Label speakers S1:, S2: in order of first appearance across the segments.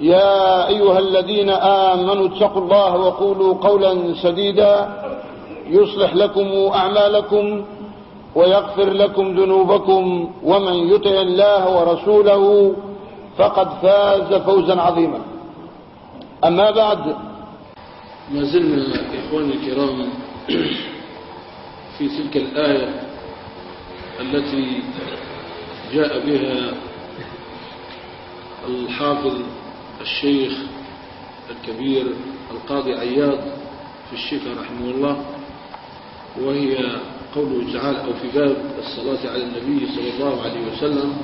S1: يا أيها الذين آمنوا اتقوا الله وقولوا قولا سديدا يصلح لكم أعمالكم ويغفر لكم ذنوبكم ومن يطع الله ورسوله فقد فاز فوزا عظيما. أما بعد
S2: ما زلنا إخواني الكرام في تلك الآية التي جاء بها الحافظ الشيخ الكبير القاضي عياض في الشفا رحمه الله وهي قوله تعالى أو في باب الصلاة على النبي صلى الله عليه وسلم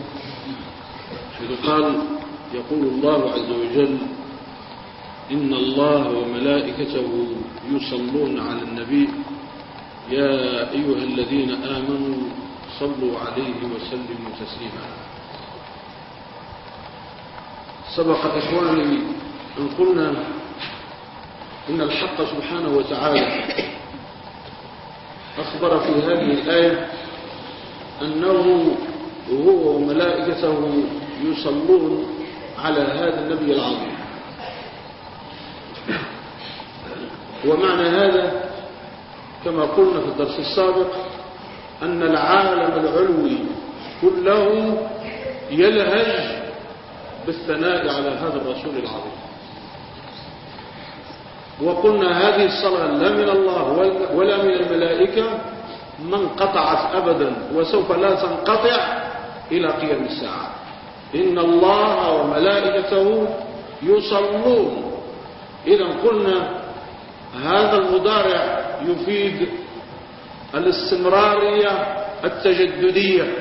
S2: حيث قال يقول الله عز وجل إن الله وملائكته يصلون على النبي يا أيها الذين آمنوا صلوا عليه وسلموا تسليما. سبق إخواني أن قلنا إن الحق سبحانه وتعالى أخبر في هذه الآية أنه هو وملائكته يصلون على هذا النبي العظيم. ومعنى هذا كما قلنا في الدرس السابق أن العالم العلوي كله يلهج بالثناء على هذا الرسول العظيم. وقلنا هذه الصلاة لا من الله ولا من الملائكة ما انقطعت أبدا وسوف لا تنقطع إلى قيام الساعة. إن الله وملائكته يصلون. إذا قلنا هذا المضارع يفيد الاستمرارية التجددية.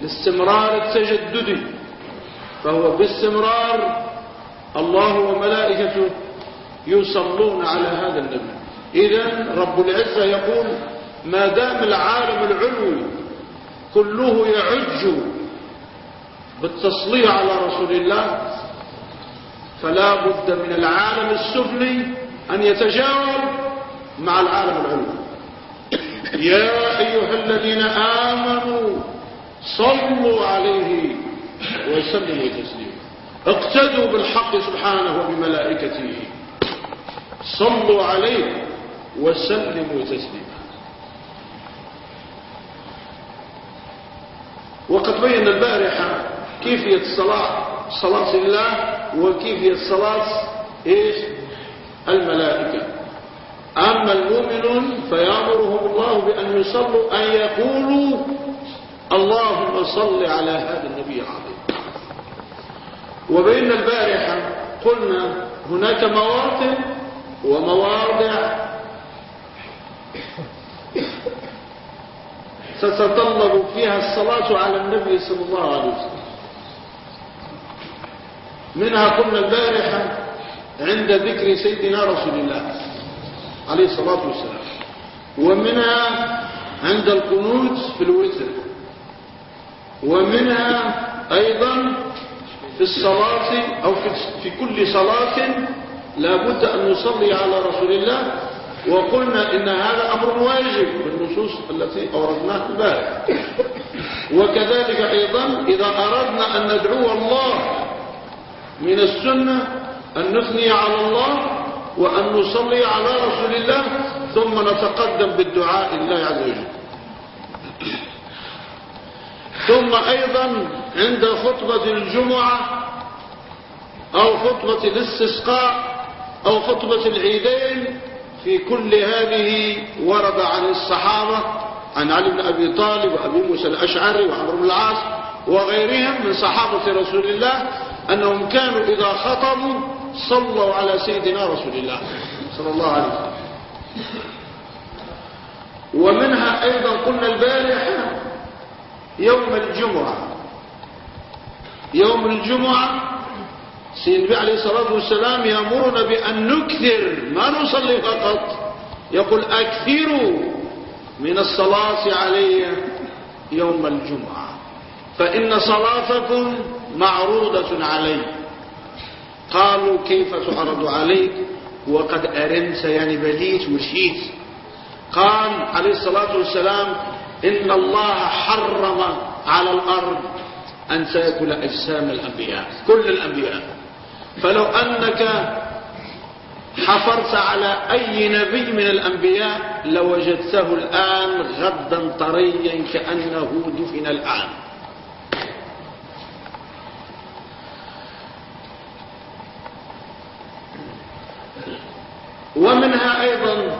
S2: الاستمرار التجددي. فهو باستمرار الله وملائكته يصلون على هذا النبي. إذا رب العزة يقول ما دام العالم العلوي كله يعج بالتصلية على رسول الله فلا بد من العالم السفلي أن يتجاوب مع العالم العلوي يا أيها الذين آمنوا صلوا عليه وسلموا تسليما اقتدوا بالحق سبحانه وبملائكته. صلوا عليه وسلموا تسليما. وقد بين البارحة كيفية الصلاة صلاة الله وكيفية صلاة إيش؟ الملائكة. أما المؤمنون فيأمرهم الله بأن يصلوا أن يقولوا اللهم صل على هذا النبي العظيم وبين البارحة قلنا هناك مواطن ومواضع ستتطلب فيها الصلاة على النبي صلى الله عليه وسلم. منها قلنا البارحة عند ذكر سيدنا رسول الله عليه الصلاة والسلام. ومنها عند القنوت في الوتر. ومنها أيضا في الصلاة أو في كل صلاة لابد أن نصلي على رسول الله. وقلنا إن هذا أمر واجب بالنصوص التي أوردناها البارح وكذلك أيضا إذا أردنا أن ندعو الله من السنة أن نثني على الله وأن نصلي على رسول الله ثم نتقدم بالدعاء الله عز وجل. ثم أيضا عند خطبة الجمعة أو خطبة الاستسقاء أو خطبة العيدين في كل هذه ورد عن الصحابة عن علي بن أبي طالب وأبي موسى الأشعري وعمر بن العاص وغيرهم من صحابة رسول الله أنهم كانوا إذا خطبوا صلوا على سيدنا رسول الله صلى الله عليه وسلم. ومنها أيضا قلنا البارحة يوم الجمعة. يوم الجمعة سيدنا عليه الصلاة والسلام يأمرنا بأن نكثر ما نصلي فقط. يقول أكثروا من الصلاة علي يوم الجمعة. فإن صلاتكم معروضة علي. قالوا كيف تعرض عليك؟ وقد أرمت يعني بليت وشيت. قال عليه الصلاة والسلام إن الله حرم على الأرض أن تأكل أجسام الأنبياء كل الأنبياء. فلو أنك حفرت على أي نبي من الأنبياء لوجدته الآن غدا طريا كأنه دفن الآن. ومنها أيضا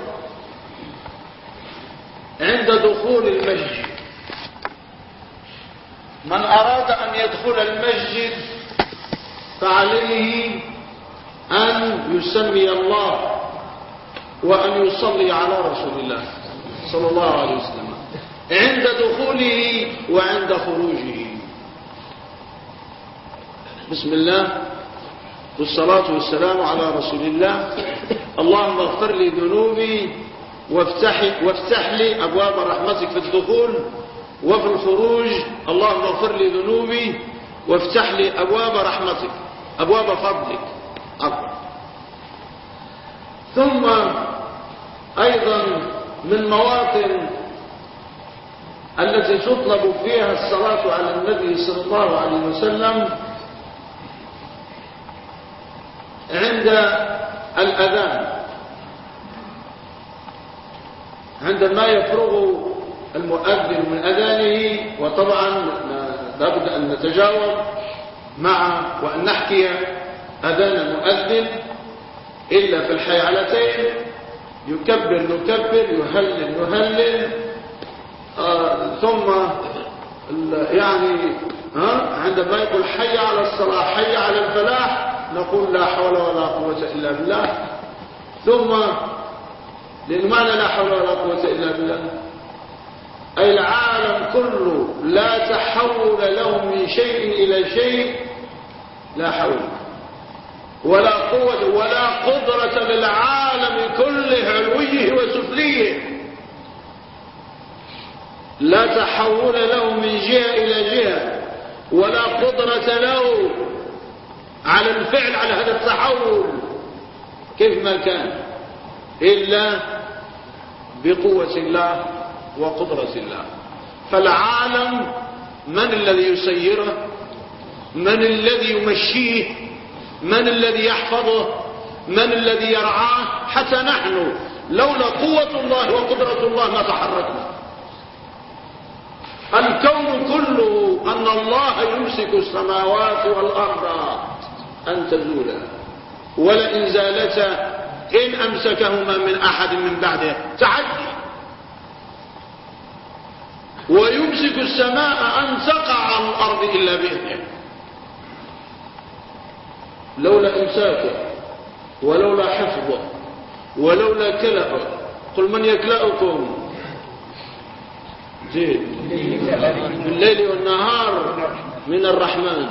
S2: عند دخول المسجد. من أراد أن يدخل المسجد فعليه أن يسمي الله وأن يصلي على رسول الله صلى الله عليه وسلم. عند دخوله وعند خروجه. بسم الله. والصلاة والسلام على رسول الله. اللهم اغفر لي ذنوبي وافتح, وافتح لي أبواب رحمتك في الدخول وفي الخروج. اللهم اغفر لي ذنوبي وافتح لي أبواب رحمتك أبواب فضلك. عفوا. ثم أيضا من مواطن التي تطلب فيها الصلاة على النبي صلى الله عليه وسلم عند الأذان. عندما يفرغ المؤذن من أذانه وطبعا لابد أن نتجاوب مع وأن نحكي أذان المؤذن إلا في الحيعلتين يكبر نكبر يهلل نهلل آه ثم يعني ها عندما يقول حي على الصلاة حي على الفلاح نقول لا حول ولا قوة إلا بالله ثم معنى لا حول ولا قوة إلا بالله. أي العالم كله لا تحول له من شيء إلى شيء لا حول ولا قوة ولا قدرة للعالم كله علويه وسفليه. لا تحول له من جهة إلى جهة ولا قدرة له على الفعل على هذا التحول. كيف ما كان؟ إلا بقوة الله وقدرة الله. فالعالم من الذي يسيره؟ من الذي يمشيه؟ من الذي يحفظه؟ من الذي يرعاه؟ حتى نحن لولا قوة الله وقدرة الله ما تحركنا. الكون كله أن الله يمسك السماوات والأرض. أن تزولا ولئن زالتا إن أمسكهما من أحد من بعده. تعدي. ويمسك السماء أن تقع على الأرض إلا بإذنه. لولا إمساكه ولولا حفظه ولولا كلأه. قل من يكلأكم؟ زين بالليل والنهار من الرحمن.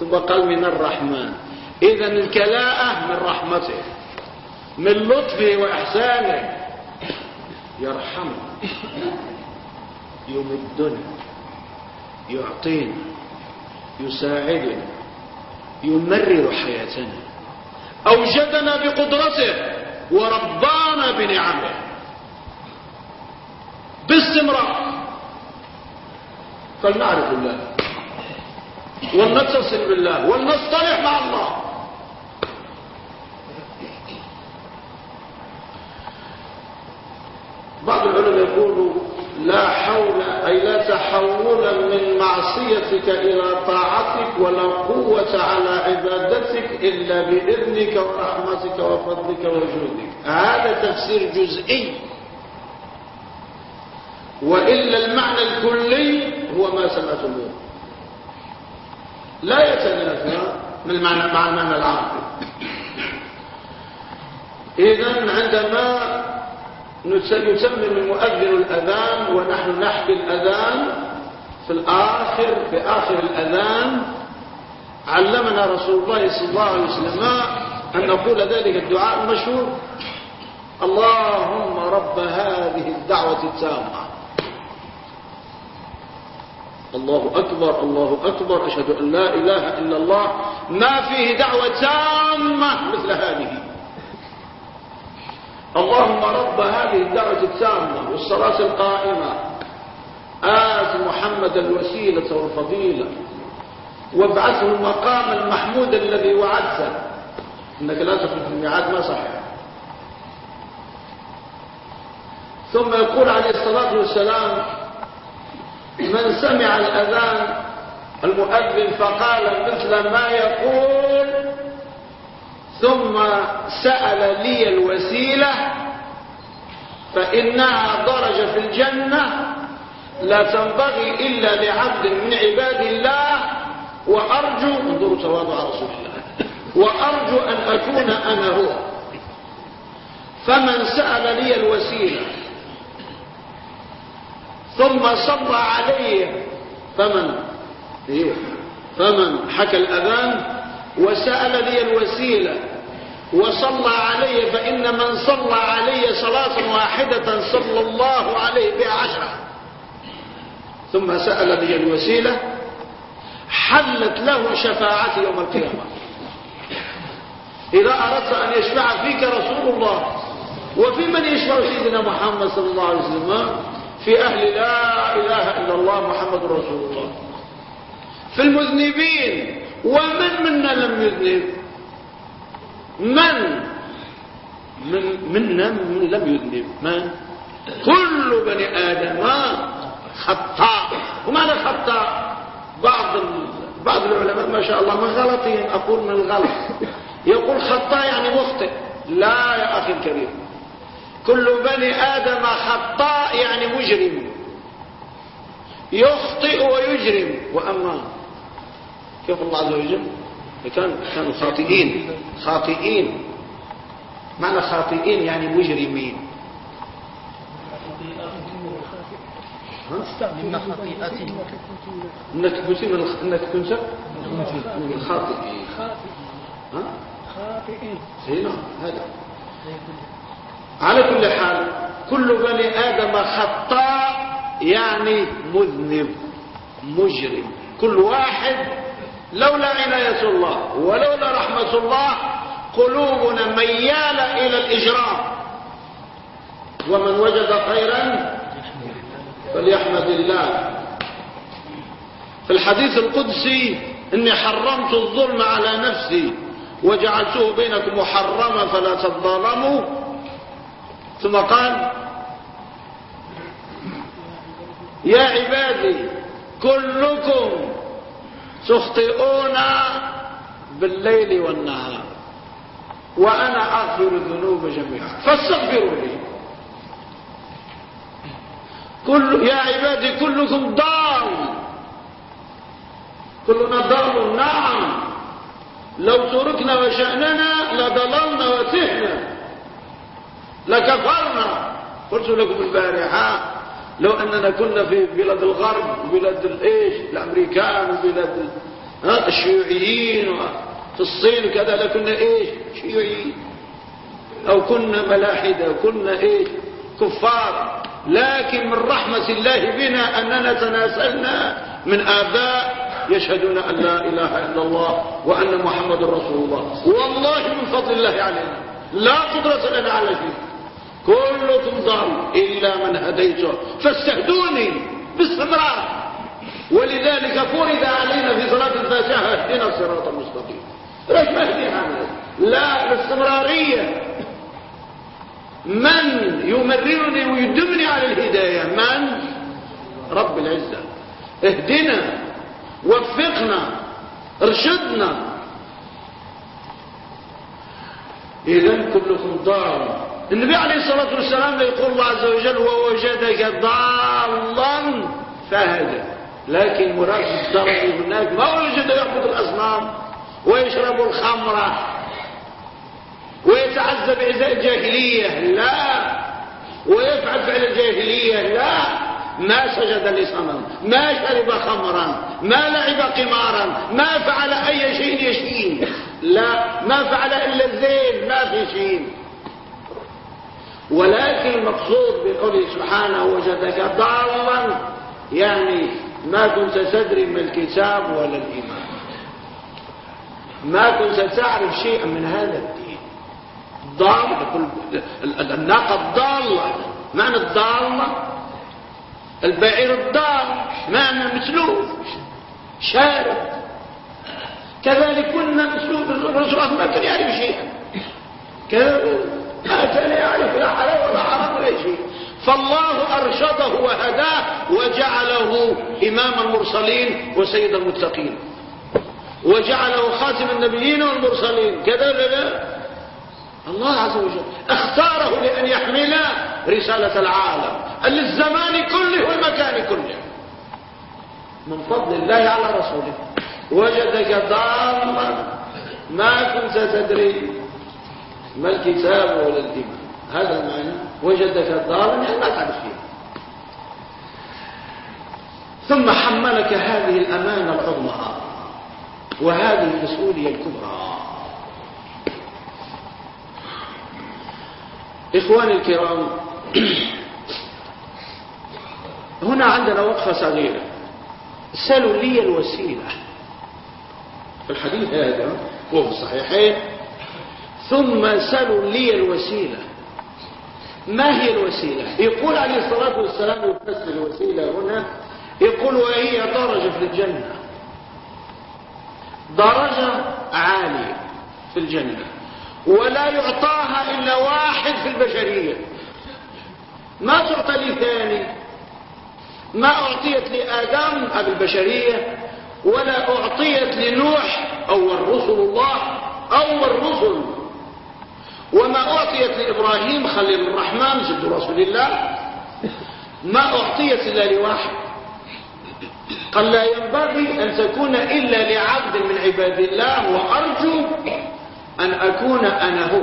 S2: ثم قال من الرحمن. إذا الكلاءة من رحمته. من لطفه وإحسانه. يرحمنا يمدنا. يعطينا. يساعدنا. يمرر حياتنا. أوجدنا بقدرته وربانا بنعمه. باستمرار. فلنعرف الله. ولنتصل بالله. ولنصطلح مع الله. بعض العلماء يقولوا لا حول أي لا تحول من معصيتك إلى طاعتك ولا قوة على عبادتك إلا بإذنك ورحمتك وفضلك وجودك. هذا تفسير جزئي. وإلا المعنى الكلي هو ما سمعتموه. لا يتنافى مع المعنى العام إذا عندما يسمم المؤذن الأذان ونحن نحكي الأذان في الآخر في آخر الأذان. علمنا رسول الله صلى الله عليه وسلم أن نقول ذلك الدعاء المشهور اللهم رب هذه الدعوة التامة. الله أكبر الله أكبر أشهد أن لا إله إلا الله. ما فيه دعوة تامة مثل هذه. اللهم رب هذه الدعوة التامة والصلاة القائمة. آت محمد الوسيلة والفضيلة. وابعثه المقام المحمود الذي وعدته. إنك لا تخلف الميعاد ما صح ثم يقول عليه الصلاة والسلام من سمع الأذان المؤذن فقال مثل ما يقول ثم سأل لي الوسيلة فإنها درجة في الجنة لا تنبغي إلا لعبد من عباد الله وأرجو انظروا تواضع رسول الله وأرجو أن أكون أنا هو فمن سأل لي الوسيلة ثم صلى علي فمن إيه؟ فمن حكى الأذان وسأل لي الوسيلة. وصلى علي فإن من صلى علي صلاة واحدة صلى الله عليه بها عشرة ثم سأل لي الوسيلة حلت له شفاعتي يوم القيامة. إذا أردت أن يشفع فيك رسول الله وفي من يشفع سيدنا محمد صلى الله عليه وسلم؟ في أهل لا إله إلا الله محمد رسول الله. في المذنبين ومن منا لم يذنب؟ من؟ من منا من لم يذنب. من؟ كل بني آدم. خطاء. وماذا خطاء؟ بعض بعض العلماء ما شاء الله من غلطهم أقول من الغلط يقول خطاء يعني مخطئ. لا يا أخي الكريم. كل بني آدم خطاء يعني مجرم. يخطئ ويجرم. وأما كيف الله عز وجل؟ كان كانوا خاطئين. خاطئين. معنى خاطئين يعني مجرمين.
S3: من خطيئته
S2: إنك كنت من إنك كنت من الخاطئين ها؟
S3: خاطئين.
S2: هنا هذا. على كل حال كل بني آدم خطاء يعني مذنب مجرم. كل واحد لولا عناية الله ولولا رحمة الله قلوبنا ميالة إلى الإجرام. ومن وجد خيرا فليحمد الله. في الحديث القدسي إني حرمت الظلم على نفسي وجعلته بينكم محرما فلا تظالموا ثم قال يا عبادي كلكم تخطئون بالليل والنهار. وأنا أغفر الذنوب جميعا. فاستغفروا لي. كل يا عبادي كلكم ضال كلنا ضال نعم. لو تركنا وشأننا لضللنا وتهنا لكفرنا. قلت لكم البارحة لو أننا كنا في بلاد الغرب وبلاد الإيش؟ الأمريكان وبلاد الشيوعيين في الصين وكذا لكنا إيش؟ شيوعيين. أو كنا ملاحدة كنا إيش؟ كفار. لكن من رحمة الله بنا أننا تناسلنا من آباء يشهدون أن لا إله إلا الله وأن محمد رسول الله. والله من فضل الله علينا. لا قدرة لنا على شيء. كلكم ضال إلا من هديته. فاستهدوني باستمرار. ولذلك فرض علينا في صلاة الفاتحة اهدنا الصراط المستقيم. ليش ما لا الاستمرارية من يمررني ويدمني على الهداية؟ من؟ رب العزة. اهدنا وفقنا ارشدنا. اذا كلكم ضال. النبي عليه الصلاة والسلام يقول الله عز وجل ووجدك ضالا فهدى. لكن مراد الضال هناك ما وجد يعبد الأصنام ويشرب الخمر ويتعذب بعزاء الجاهلية لا. ويفعل فعل الجاهلية لا. ما سجد لصنم ما شرب خمرا ما لعب قمارا ما فعل أي شيء يشين لا. ما فعل إلا الزين ما في شيء ولكن المقصود بقوله سبحانه وجدك ضالا يعني ما كنت تدري من الكتاب ولا الإيمان. ما كنت تعرف شيئا من هذا الدين. ضال الناقة الضالة معنى الضالة؟ البعير الضال معنى مسلوب شارب. كذلك كنا مسلوب الرسول ما كان يعرف شيئا. ما كان يعرف لا حلال ولا حرام ولا شيء فالله أرشده وهداه وجعله إمام المرسلين وسيد المتقين. وجعله خاتم النبيين والمرسلين. كذا لا الله عز وجل اختاره لأن يحمل رسالة العالم. للزمان كله والمكان كله. من فضل الله على رسوله. وجدك ضالا. ما كنت تدري. ما الكتاب ولا الإيمان هذا المعنى. وجدك ضالا يعني ما تعرف فيه. ثم حملك هذه الأمانة العظمى. وهذه المسؤولية الكبرى. إخواني الكرام هنا عندنا وقفة صغيرة. سلوا لي الوسيلة الحديث هذا وهو الصحيحين ثم سلوا لي الوسيلة. ما هي الوسيلة؟ يقول عليه الصلاة والسلام يفسر الوسيلة هنا يقول وهي درجة في الجنة. درجة عالية في الجنة. ولا يعطاها إلا واحد في البشرية. ما تعطى لي ثاني. ما أعطيت لآدم أبي البشرية ولا أعطيت لنوح أول رسل الله أول رسل وما أعطيت لإبراهيم خليل الرحمن جد رسول الله. ما أعطيت إلا لواحد. قال لا ينبغي أن تكون إلا لعبد من عباد الله وأرجو أن أكون أنا هو.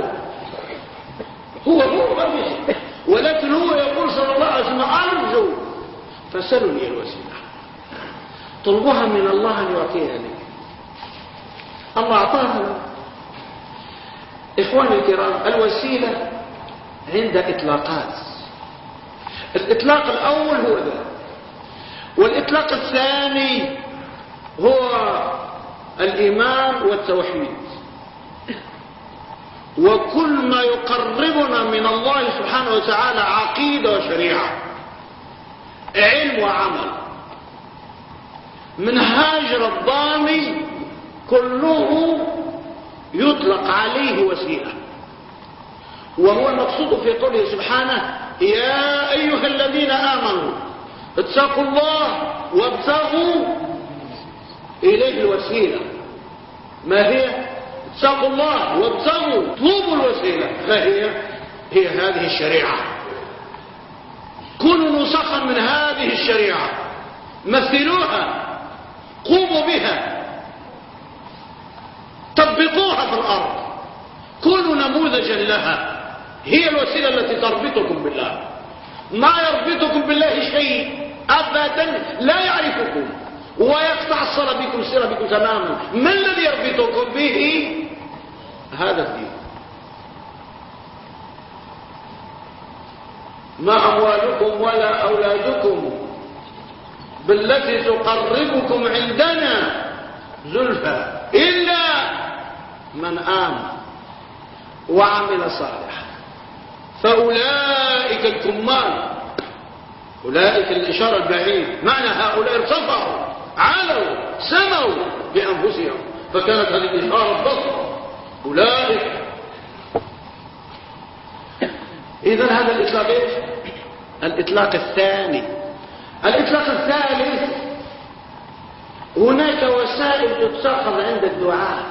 S2: هو هو ولكن هو يقول صلى الله عليه وسلم أرجو. فسلوا لي الوسيلة طلبها من الله أن يعطيها لي. الله أعطاها. إخواني الكرام الوسيلة عند إطلاقات. الإطلاق الأول هو ذا. والإطلاق الثاني هو الإيمان والتوحيد. وكل ما يقربنا من الله سبحانه وتعالى عقيدة وشريعة علم وعمل. منهاج رباني كله يطلق عليه وسيلة. وهو المقصود في قوله سبحانه يا أيها الذين آمنوا اتقوا الله وابتغوا إليه الوسيلة. ما هي؟ اتقوا الله وابتغوا طلبوا الوسيلة. ما هي؟ هي هذه الشريعة. كونوا نسخا من هذه الشريعة. مثلوها قوموا بها. طبقوها في الأرض. كونوا نموذجا لها. هي الوسيلة التي تربطكم بالله. ما يربطكم بالله شيء أبدا لا يعرفكم. ويقطع الصلة بكم الصلة بكم تماما. ما الذي يربطكم به؟ هذا الدين. ما أموالكم ولا أولادكم. بالتي تقربكم عندنا. زلفى إلا من آمن وعمل صالحا. فأولئك الكمال أولئك الإشارة البعيد. معنى هؤلاء ارتفعوا علوا سموا بأنفسهم. فكانت هذه الإشارة البصر أولئك. إذا هذا الإطلاق؟ الإطلاق الثاني. الإطلاق الثالث هناك وسائل تتخذ عند الدعاء.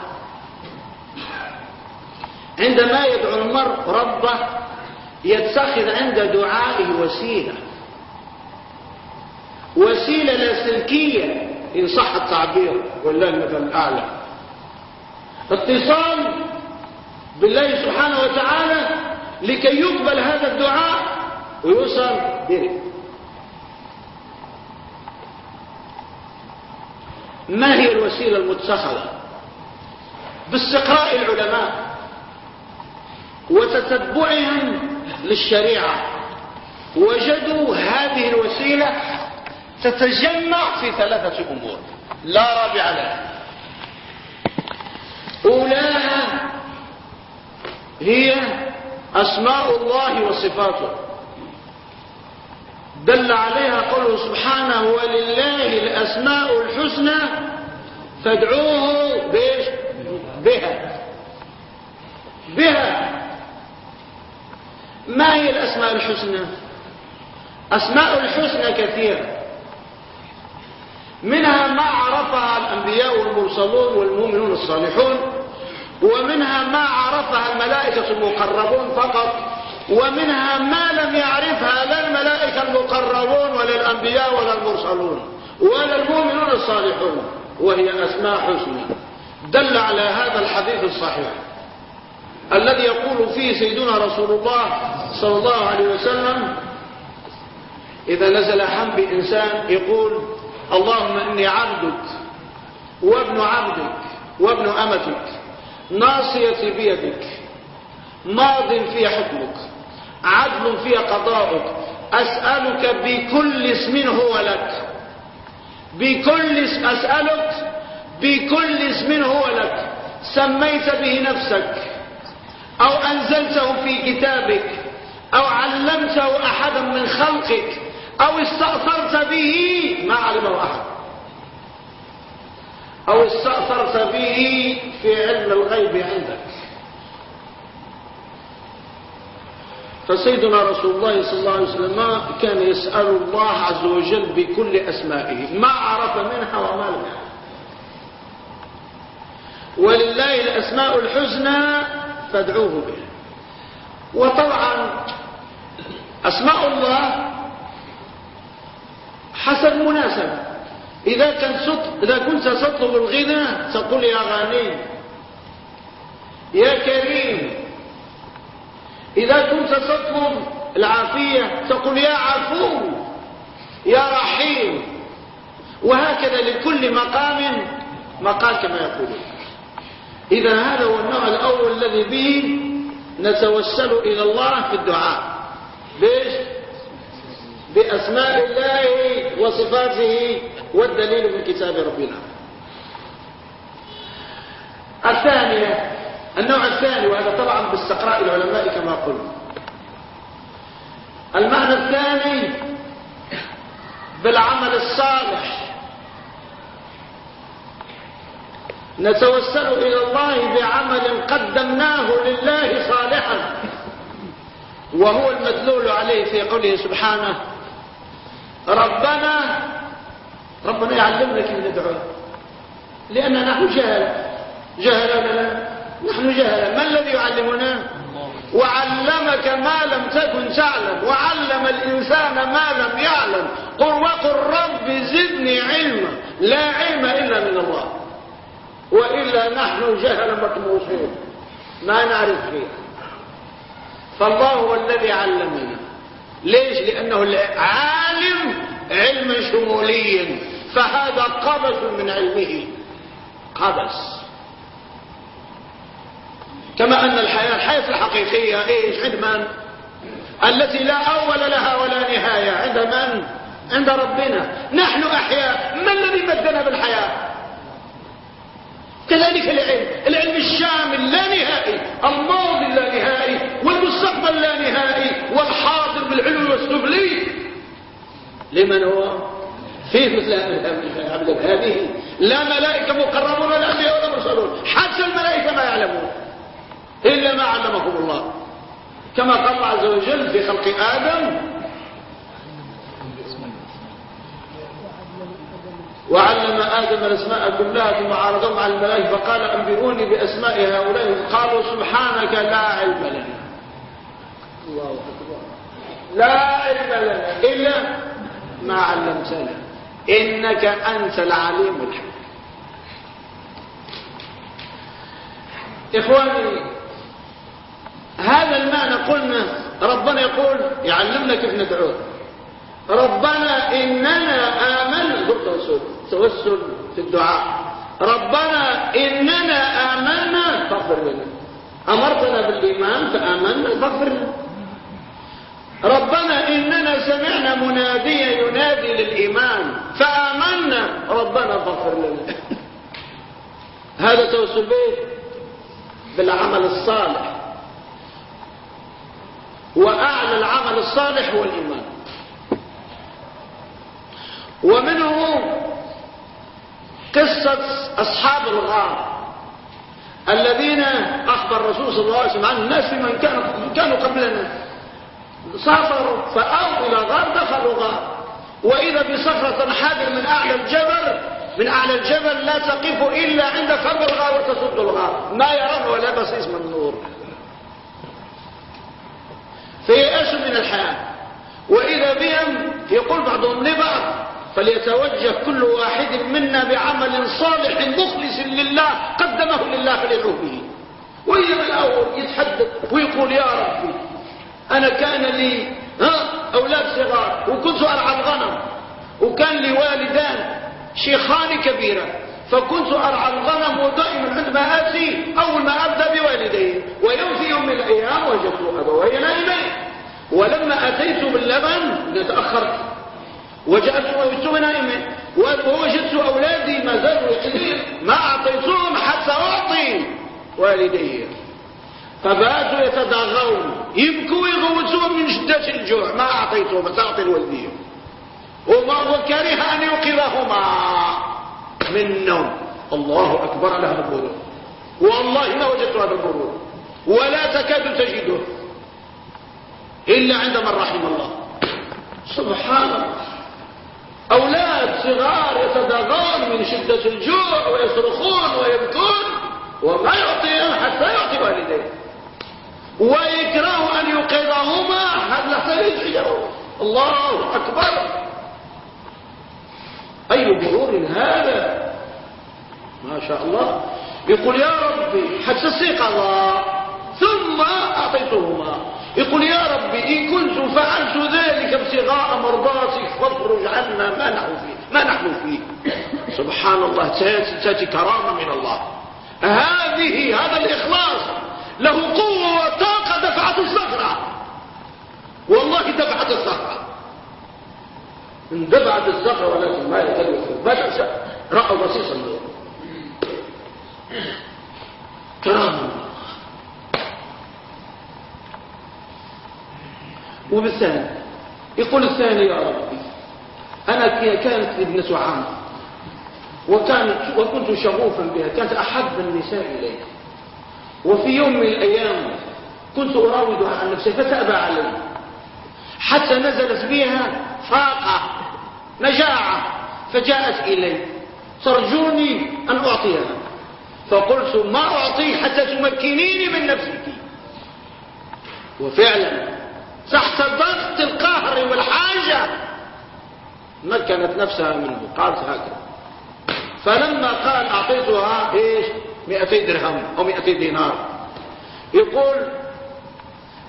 S2: عندما يدعو المرء ربه يتخذ عند دعائه وسيلة. وسيلة لاسلكية إن صح التعبير والله المثل الأعلى اتصال بالله سبحانه وتعالى لكي يقبل هذا الدعاء ويوصل به. ما هي الوسيلة المتخذة؟ باستقراء العلماء وتتبعهم للشريعة. وجدوا هذه الوسيلة تتجمع في ثلاثة أمور. لا رابع لها. أولاها هي أسماء الله وصفاته. دل عليها قوله سبحانه ولله الأسماء الحسنى فادعوه بها. بها. ما هي الأسماء الحسنى؟ أسماء الحسنى كثيرة. منها ما عرفها الأنبياء والمرسلون والمؤمنون الصالحون ومنها ما عرفها الملائكة المقربون فقط ومنها ما لم يعرفها لا الملائكة الأنبياء ولا المرسلون ولا المؤمنون الصالحون وهي أسماء حسنى. دل على هذا الحديث الصحيح الذي يقول فيه سيدنا رسول الله صلى الله عليه وسلم إذا نزل حم بإنسان يقول اللهم إني عبدك وابن عبدك وابن أمتك ناصيتي بيدك ماض في حكمك عدل في قضاؤك أسألك بكل اسم هو لك. بكل اسم أسألك بكل اسم هو لك. سميت به نفسك أو أنزلته في كتابك أو علمته أحدا من خلقك أو استأثرت به ما علمه أحد. أو استأثرت به في علم الغيب عندك. فسيدنا رسول الله صلى الله عليه وسلم كان يسأل الله عز وجل بكل أسمائه ما عرف منها وما لم يعرف ولله الأسماء الحسنى فادعوه بها وطبعا أسماء الله حسب مناسبة إذا. إذا كنت تطلب الغنى تقول يا غني يا كريم إذا كنت تطلب العافية تقول يا عفو يا رحيم. وهكذا لكل مقام مقال كما يقولون. إذا هذا هو النوع الأول الذي به نتوسل إلى الله في الدعاء. بيش بأسماء الله وصفاته والدليل من كتاب ربنا. الثانية النوع الثاني وهذا طبعا باستقراء العلماء كما قلنا المعنى الثاني بالعمل الصالح. نتوسل إلى الله بعمل قدمناه لله صالحا وهو المدلول عليه في قوله سبحانه ربنا ربنا يعلمنا كيف ندعو. لأننا نحن جهل جهل لنا. نحن جهل ما الذي يعلمنا؟ وعلمك ما لم تكن تعلم. وعلم الإنسان ما لم يعلم. قل وقل رب زدني علما. لا علم إلا من الله. وإلا نحن جهل مطموسون ما نعرف فيه فالله هو الذي علمنا. ليش؟ لأنه العالم علما شموليا فهذا قبس من علمه. قبس. كما أن الحياة الحياة الحقيقية إيش؟ عند من؟ التي لا أول لها ولا نهاية. عند من؟ عند ربنا. نحن أحياء. ما الذي مدنا بالحياة؟ كذلك العلم. العلم الشامل لا نهائي. الماضي لا نهائي. والمستقبل لا نهائي. والحاضر بالعلم والسفلي لمن هو؟ فيه مثل عبد هذه لا ملائكة مقربون ولا أنبياء ولا مرسلون حتى الملائكة ما يعلمون. إلا ما علمهم الله. كما قال الله عز وجل في خلق آدم وعلم آدم الأسماء كلها ثم عرضهم على الملائكة فقال أنبئوني بأسماء هؤلاء. قالوا سبحانك لا علم لنا.
S4: الله أكبر
S2: لا علم لنا إلا ما علمتنا. إنك أنت العليم الحكيم. إخواني هذا المعنى قلنا ربنا يقول يعلمنا كيف ندعوه. ربنا إننا آمنا بالتوسل توسل في الدعاء. ربنا إننا آمنا فاغفر لنا. أمرتنا بالإيمان فآمنا فاغفر لنا. ربنا إننا سمعنا مناديا ينادي للإيمان فآمنا. ربنا فاغفر لنا. هذا توسل به بالعمل الصالح. وأعلى العمل الصالح هو الإيمان. ومنه قصة أصحاب الغار الذين أخبر الرسول صلى الله عليه وسلم عن الناس من كانوا, قبلنا. سافروا فأو إلى غار دخلوا غار. وإذا بصخرة حجر من أعلى الجبل من أعلى الجبل لا تقف إلا عند فم الغار وتسد الغار. ما يرون ولا بصيص من النور فيأسوا من الحياة؟ وإذا بهم يقول بعضهم لبعض فليتوجه كل واحد منا بعمل صالح مخلص لله قدمه لله فليدعو به. وإذا الأول يتحدث ويقول يا ربي أنا كان لي ها أولاد صغار وكنت أرعى الغنم وكان لي والدان شيخان كبيران فكنت أرعى الغنم ودائما عندما آتي أول ما أبدأ بوالدي ويوم في يوم من الأيام وجدت أبوي نائمين ولما أتيت باللبن تأخرت وجدت نائمين ووجدت أولادي ما زالوا يقلين ما أعطيتهم حتى أعطي والدي. فباتوا يتضاغون يبكوا ويغوتون من شدة الجوع. ما أعطيتهم تعطي الوالدين وما وكره أن يوقظهما. من النوم الله أكبر على هذا البرور والله ما وجدت هذا البرور ولا تكاد تجده. إلا عند من رحم الله. سبحان الله. أولاد صغار يتداغون من شدة الجوع ويصرخون ويبكون وما يعطيهم حتى يعطي والديه. ويكره أن يوقظهما حتى يجعلوا الله أكبر. أي غرور هذا. ما شاء الله. يقول يا ربي حتى استيقظ ثم أعطيتهما. يقول يا ربي إن كنت فعلت ذلك ابتغاء مرضاتك فافرج عنا ما نحن فيه ما نحن فيه. سبحان الله تاتي كرامة من الله. هذه هذا الإخلاص له قوة وطاقة دفعت الصخرة والله دفعت الصخرة اندفعت الصخرة ولكن ما يكلف بدأ رأوا بصيص النور كرامة. وبالثاني يقول الثاني يا ربي أنا كانت ابنة عام وكانت وكنت شغوفا بها. كانت أحب النساء إلي وفي يوم من الأيام كنت أراودها عن نفسي فتأبى علي. حتى نزلت بها فاقة نجاعة فجاءت إلي. ترجوني أن أعطيها. فقلت ما أعطيك حتى تمكنيني من نفسك. وفعلا تحت ضغط القهر والحاجة مكنت نفسها منه قالت هكذا. فلما قال أعطيتها إيش؟ مئتي درهم أو مئتي دينار. يقول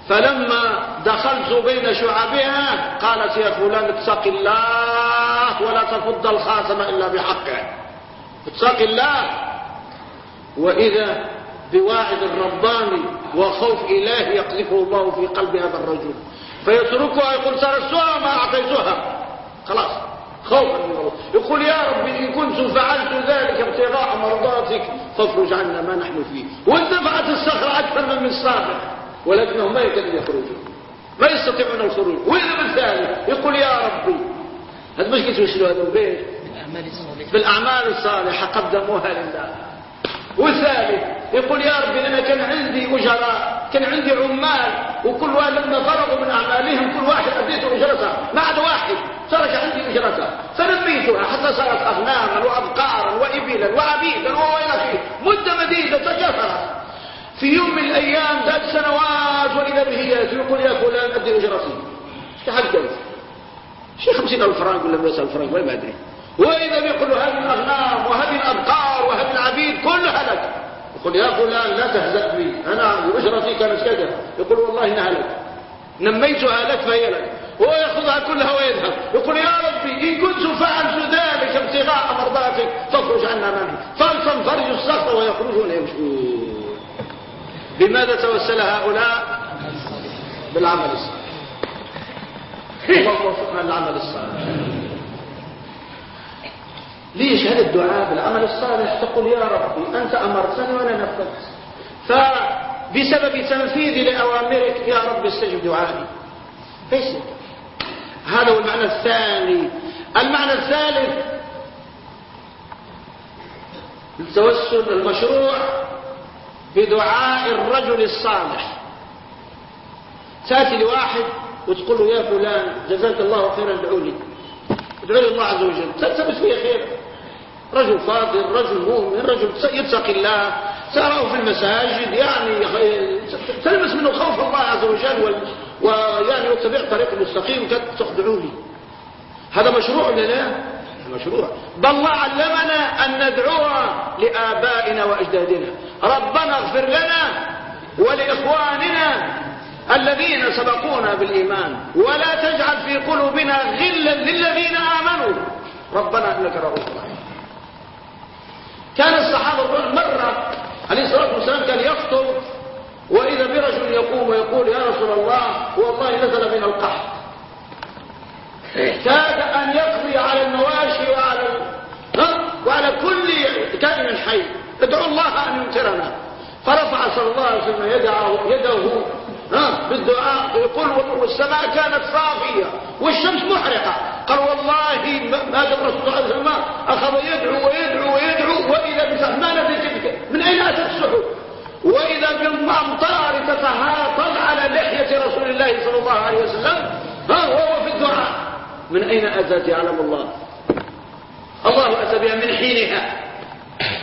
S2: فلما دخلت بين شعبها قالت يا فلان اتق الله ولا تفض الخاتم إلا بحقه. اتق الله. وإذا بواعد الرباني وخوف إلهي يقذفه الله في قلب هذا الرجل. فيتركها يقول سرستها ما أعطيتها. خلاص. خوفا من الله. يقول يا رب إن كنت فعلت ذلك ابتغاء مرضاتك فافرج عنا ما نحن فيه. واندفعت الصخرة أكثر من السابق ولكنهم ما يكادون يخرجون. ما يستطيعون الخروج. وإذا بالثالث يقول يا ربي. هذا مش كيتوصلوا هذا البيت بالأعمال الصالحة. قدموها لله. والثالث يقول يا ربي أنا كان عندي أجراء كان عندي عمال وكل واحد لما فرغوا من أعمالهم كل واحد أديته أجرته. ما عدا واحد. ترك عندي أجرته. فنميتها حتى صارت أغناما وأبقارا وإبلا وعبيدا وإلى آخره. مدة مديدة تجاثرت. في يوم من الأيام ذات سنوات وإذا به يقول يا فلان أدي أجرتي تحدث شي خمسين ألف فرنك ولا مئة ألف فرنك ولا ما أدري. وإذا بيقول هذه الأغنام وهذه الأبقار وهذه العبيد كلها لك يقول يا فلان لا تهزأ بي أنا أجرتي كانت كذا يقول والله إنها لك نميتها لك فهي لك. ويأخذها كلها ويذهب. يقول يا ربي إن كنت فعلت ذلك ابتغاء مرضاتك فاخرج عنا منه فلتنفرج الصخر ويخرجون يمشون. بماذا توسل هؤلاء؟ بالعمل الصالح. اللهم وفقنا للعمل الصالح. ليش هذا الدعاء بالعمل الصالح. تقول يا ربي أنت أمرتني وأنا نفذت. فبسبب تنفيذي لأوامرك يا رب استجب دعائي. إيش هذا هو المعنى الثاني. المعنى الثالث التوسل المشروع بدعاء الرجل الصالح. تأتي لواحد وتقول له يا فلان جزاك الله خيرا ادعو لي. ادعو لي الله عز وجل. تلتمس فيه خير. رجل فاضل رجل مؤمن رجل يتقي الله. تراه في المساجد يعني تلمس منه خوف الله عز وجل ويعني واتبع طريق المستقيم تخدعوا لي هذا مشروع لنا. مشروع. بل الله علمنا أن ندعو لآبائنا وأجدادنا. ربنا اغفر لنا ولإخواننا الذين سبقونا بالإيمان. ولا تجعل في قلوبنا غلا للذين آمنوا. ربنا إنك رؤوف رحيم. كان الصحابة مرة عليه الصلاة والسلام كان يخطب وإذا برجل يقوم ويقول يا رسول الله والله نزل من القحط. كاد أن يقضي على المواشي وعلى وعلى كل كائن حي. ادعو الله أن يمطرنا فرفع صلى الله عليه وسلم يده, يده بالدعاء. يقول والسماء كانت صافية والشمس محرقة. قال والله ما قال الرسول صلى الله عليه وسلم. أخذ يدعو ويدعو ويدعو وإذا بسحمانة تلك من أين أتت السحب وإذا بالأمطار تتهاطل على لحية رسول الله صلى الله عليه وسلم ها؟ وهو في الدعاء. من أين أتت يعلم الله؟ الله أتى بها من حينها.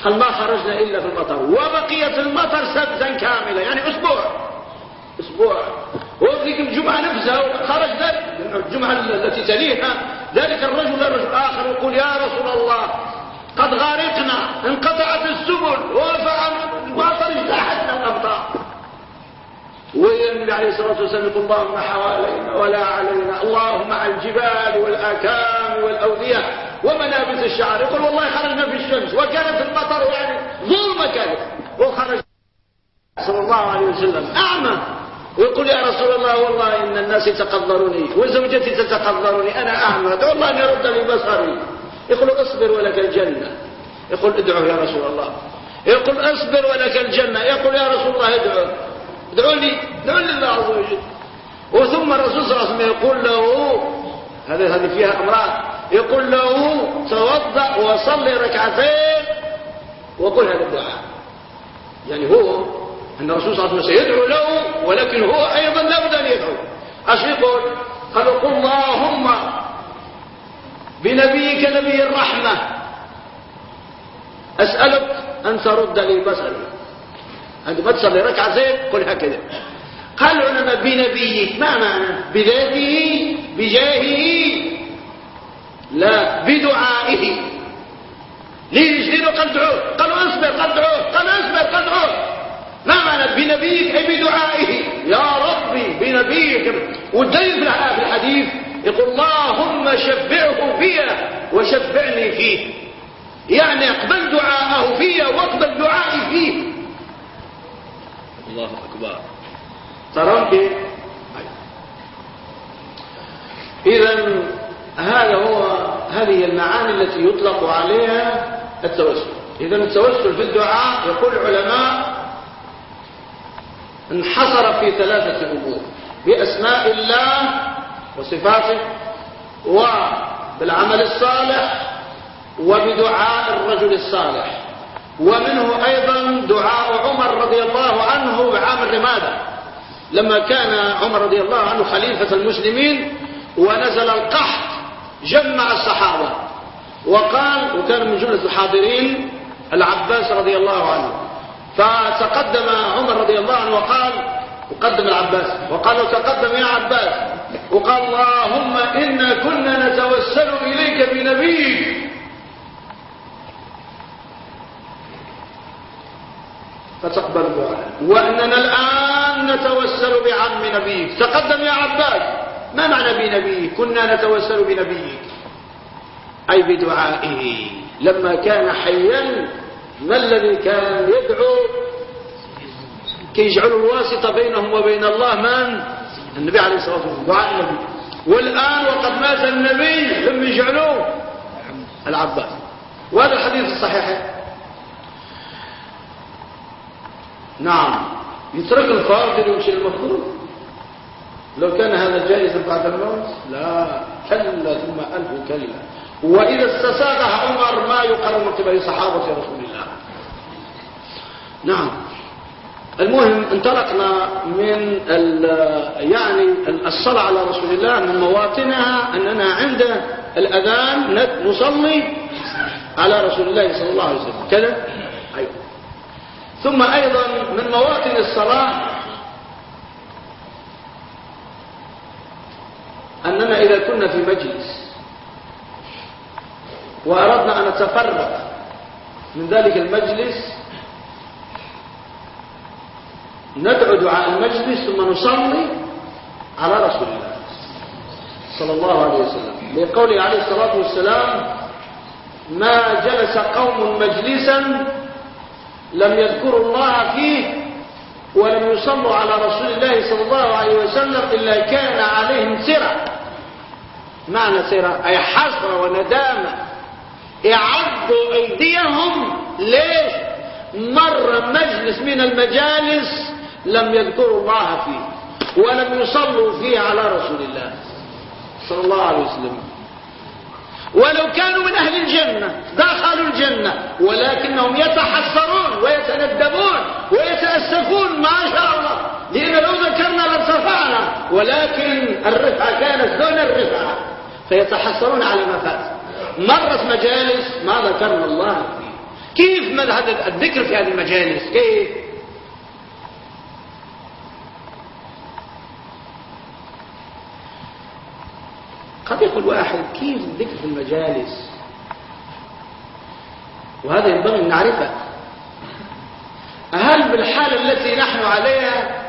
S2: قال ما خرجنا إلا في المطر. وبقيت المطر سبتا كاملة يعني أسبوع. أسبوع. وذيك الجمعة نفسها. خرج الجمعة التي تليها. ذلك الرجل الرجل آخر يقول يا رسول الله قد غارقنا انقطعت السبل المطر اجتاحتنا الأمطار والنبي عليه الصلاة والسلام يقول اللهم حوالينا ولا علينا. اللهم على الجبال والآكام والأودية ومنابت الشعر. يقول والله خرجنا في الشمس وكانت المطر يعني ظلمة كانت وخرج صلى الله عليه وسلم. أعمى. ويقول يا رسول الله والله إن الناس يتقدروني وزوجتي تتقدرني أنا أعمى. ادعو الله أن يرد لي بصري. يقول اصبر ولك الجنة. يقول ادعو يا رسول الله. يقول اصبر ولك الجنة. يقول يا رسول الله ادعو ادعو لي ادعو لي الله عز وجل. وثم الرسول صلى الله عليه وسلم يقول له هذه هذه فيها أمراض. يقول له توضأ وصلي ركعتين. وقل هذا الدعاء. يعني هو أن الرسول صلى الله عليه وسلم سيدعو له ولكن هو أيضا لابد أن يدعو. أش يقول قال قل اللهم بنبيك نبي الرحمة أسألك أن ترد لي بصري. عندما تصلي ركعة زين قل هكذا. قال العلماء بنبيك ما معنى؟ بذاته بجاهه لا بدعائه. ليه قال دعوه قالوا اصبر قال دعوه قال اصبر قال دعوه ما معنى بنبيك؟ أي بدعائه. يا ربي بنبيك. والدليل في الحديث يقول اللهم شفعه فيا وشفعني فيه. يعني اقبل دعاءه فيا واقبل دعائي فيه.
S4: الله أكبر
S2: ترون كيف اذا هذا هو هذه المعاني التي يطلق عليها التوسل اذا التوسل في الدعاء يقول العلماء انحصر في ثلاثة أمور بأسماء الله وصفاته وبالعمل الصالح وبدعاء الرجل الصالح ومنه أيضا دعاء عمر الرمادة لما كان عمر رضي الله عنه خليفة المسلمين ونزل القحط جمع الصحابة. وقال وكان من جملة الحاضرين العباس رضي الله عنه. فتقدم عمر رضي الله عنه وقال وقدم العباس وقال تقدم يا عباس. وقال اللهم إنا كنا نتوسل إليك بنبيك. فتقبل دعاء. وأننا الآن نتوسل بعم نبيك. تقدم يا عباس. ما معنى بنبيك كنا نتوسل بنبيك. أي بدعائه. لما كان حيا ما الذي كان يدعو؟ كي يجعلوا الواسطة بينهم وبين الله من؟ النبي عليه الصلاة والسلام. دعاء النبي. والآن وقد مات النبي لم يجعلوه. العباس. وهذا الحديث الصحيح نعم. يترك الفاضل ويمشي المفروض؟ لو كان هذا جائزا بعد الموت؟ لا. كلا ثم ألف كلا. وإذا استساغها عمر ما يقال مرتبة صحابة رسول الله. نعم. المهم انطلقنا من يعني الصلاة على رسول الله من مواطنها أننا عند الأذان نصلي على رسول الله صلى الله عليه وسلم. كذا؟ ثم أيضا من مواطن الصلاة أننا إذا كنا في مجلس وأردنا أن نتفرق من ذلك المجلس ندعو دعاء المجلس ثم نصلي على رسول الله صلى الله عليه وسلم. لقوله عليه الصلاة والسلام ما جلس قوم مجلسا لم يذكروا الله فيه ولم يصلوا على رسول الله صلى الله عليه وسلم إلا كان عليهم سرة. معنى سرة؟ أي حسرة وندامة. يعضوا أيديهم. ليش؟ مر مجلس من المجالس لم يذكروا الله فيه ولم يصلوا فيه على رسول الله صلى الله عليه وسلم. ولو كانوا من أهل الجنة دخلوا الجنة ولكنهم يتحسرون ويتندبون ويتأسفون ما شاء الله. لأن لو ذكرنا لارتفعنا ولكن الرفعة كانت دون الرفعة. فيتحسرون على ما فات. مرت مجالس ما ذكرنا الله فيه. كيف هذا الذكر في هذه المجالس؟ كيف؟ قد يقول واحد كيف الذكر في المجالس؟ وهذا ينبغي أن نعرفه. هل بالحالة التي نحن عليها؟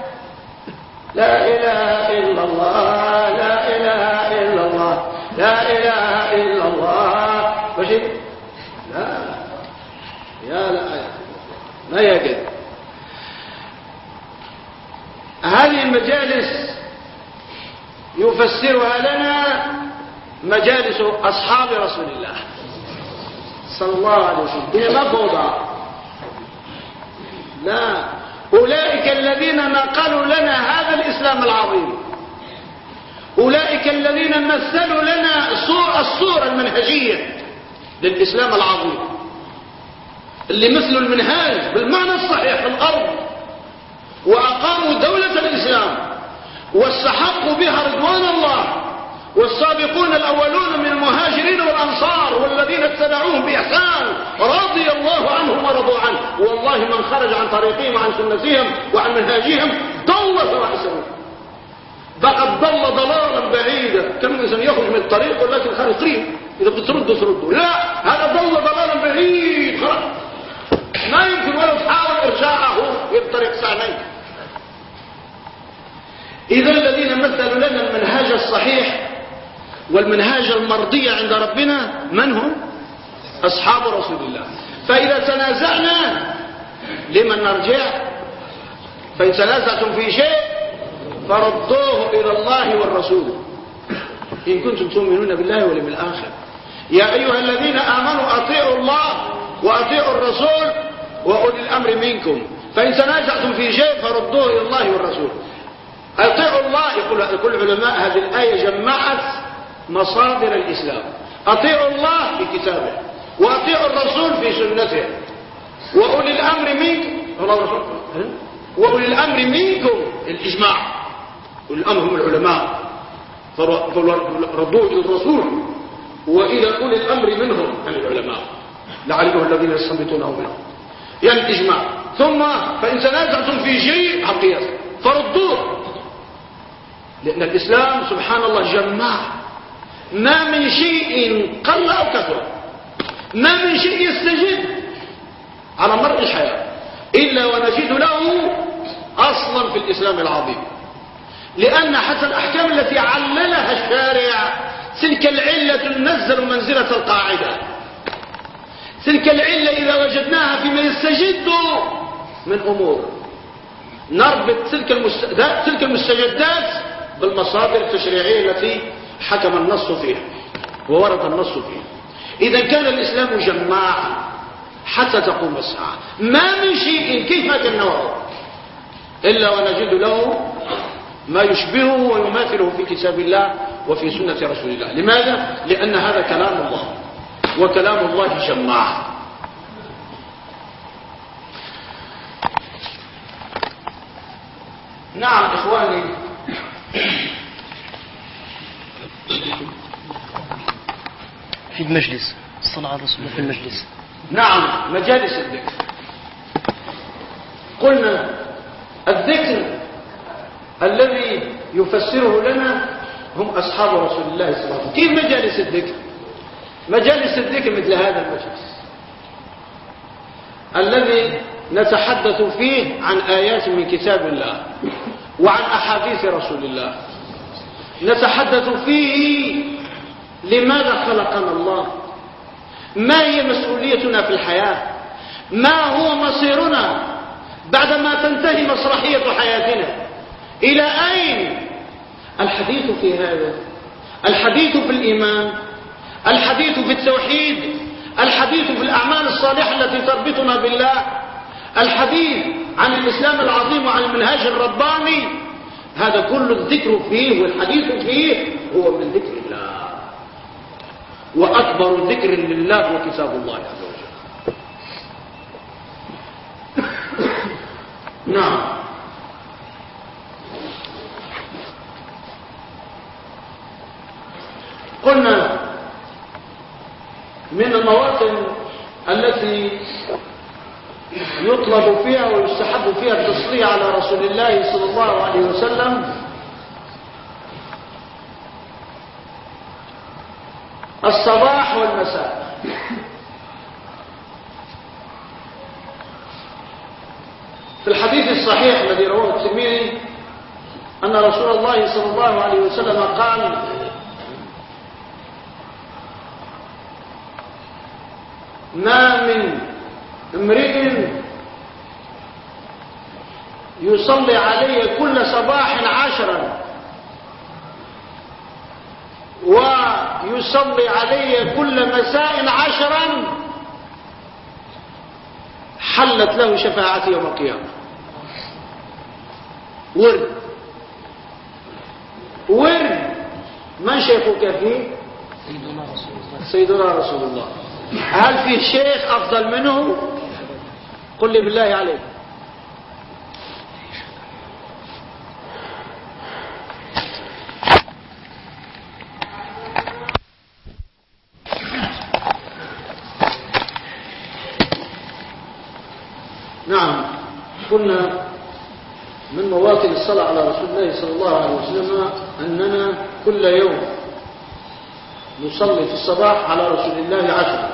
S2: لا إله إلا الله لا إله إلا الله لا إله إلا الله. ماشي؟ لا. يا لا ما يجد هذه المجالس يفسرها لنا مجالس أصحاب رسول الله. صلى الله عليه وسلم. هي ما فوضى لا. أولئك الذين نقلوا لنا هذا الإسلام العظيم. أولئك الذين مثلوا لنا الصورة المنهجية للإسلام العظيم. اللي مثلوا المنهاج بالمعنى الصحيح في الأرض. وأقاموا دولة الإسلام. واستحقوا بها رضوان الله. والسابقون الأولون من المهاجرين والأنصار والذين اتبعوهم بإحسان رضي الله عنهم ورضوا عنه. والله من خرج عن طريقهم وعن سنتهم وعن منهاجهم ضل سواء السبيل بقد ضل ضلالا بعيدا. كم إنسان يخرج من الطريق ولكن خارج قريب إذا بترد ترده لا هذا ضل ضلالا بعيد. خلاص. ما يمكن ولو تحاول إرجاعه في الطريق ساعتين. إذا الذين مثلوا لنا المنهاج الصحيح والمنهاج المرضية عند ربنا من هم؟ أصحاب رسول الله. فإذا تنازعنا لمن نرجع؟ فإن تنازعتم في شيء فردوه إلى الله والرسول. إن كنتم تؤمنون بالله واليوم الآخر. يا أيها الذين آمنوا أطيعوا الله وأطيعوا الرسول وأولي الأمر منكم. فإن تنازعتم في شيء فردوه إلى الله والرسول. أطيعوا الله يقول العلماء هذه الآية جمعت مصادر الإسلام. أطيعوا الله في كتابه وأطيعوا الرسول في سنته. وأولي الأمر منكم وأولي الأمر منكم الإجماع. أولي الأمر هم العلماء. فردوا إلى الرسول وإلى أولي الأمر منهم عن العلماء. لعلمه الذين يستنبطونه منهم يعني الإجماع. ثم فإن تنازعتم في شيء القياس فردوه. لأن الإسلام سبحان الله جماع. ما من شيء قل أو كثر. ما من شيء يستجد على مر الحياة. إلا ونجد له أصلا في الإسلام العظيم. لأن حتى الأحكام التي عللها الشارع تلك العلة تنزل منزلة القاعدة. تلك العلة إذا وجدناها فيما يستجد من أمور. نربط تلك, المستجدات بالمصادر التشريعية التي حكم النص فيها وورد النص فيها. إذا كان الإسلام جماعا حتى تقوم الساعة. ما من شيء كيف كان نوعه إلا ونجد له ما يشبهه ويماثله في كتاب الله وفي سنة رسول الله. لماذا؟ لأن هذا كلام الله وكلام الله جماع نعم إخواني.
S3: في المجلس. الصلاة على رسول في المجلس.
S2: نعم مجالس الذكر. قلنا الذكر الذي يفسره لنا هم أصحاب رسول الله صلى الله عليه وسلم. كيف مجالس الذكر؟ مجالس الذكر مثل هذا المجلس. الذي نتحدث فيه عن آيات من كتاب الله وعن أحاديث رسول الله. نتحدث فيه لماذا خلقنا الله؟ ما هي مسؤوليتنا في الحياة؟ ما هو مصيرنا بعدما تنتهي مسرحية حياتنا؟ إلى أين؟ الحديث في هذا الحديث في الإيمان الحديث في التوحيد الحديث في الأعمال الصالحة التي تربطنا بالله الحديث عن الإسلام العظيم وعن المنهاج الرباني هذا كل الذكر فيه والحديث فيه هو من ذكر الله. وأكبر ذكر لله هو كتاب الله عز وجل. نعم. قلنا من المواطن التي يطلب فيها ويستحب فيها التصلية على رسول الله صلى الله عليه وسلم. الصباح والمساء. في الحديث الصحيح الذي رواه الترمذي أن رسول الله صلى الله عليه وسلم قال ما من امرئ يصلي علي كل صباح عشرا ويصلي علي كل مساء عشرا حلت له شفاعتي يوم القيامة. ورد. ورد. من شيخك فيه؟
S3: سيدنا رسول الله.
S2: سيدنا رسول الله. هل في شيخ أفضل منه؟ قل لي بالله عليك. نعم. قلنا من مواطن الصلاة على رسول الله صلى الله عليه وسلم أننا كل يوم نصلي في الصباح على رسول الله عشرة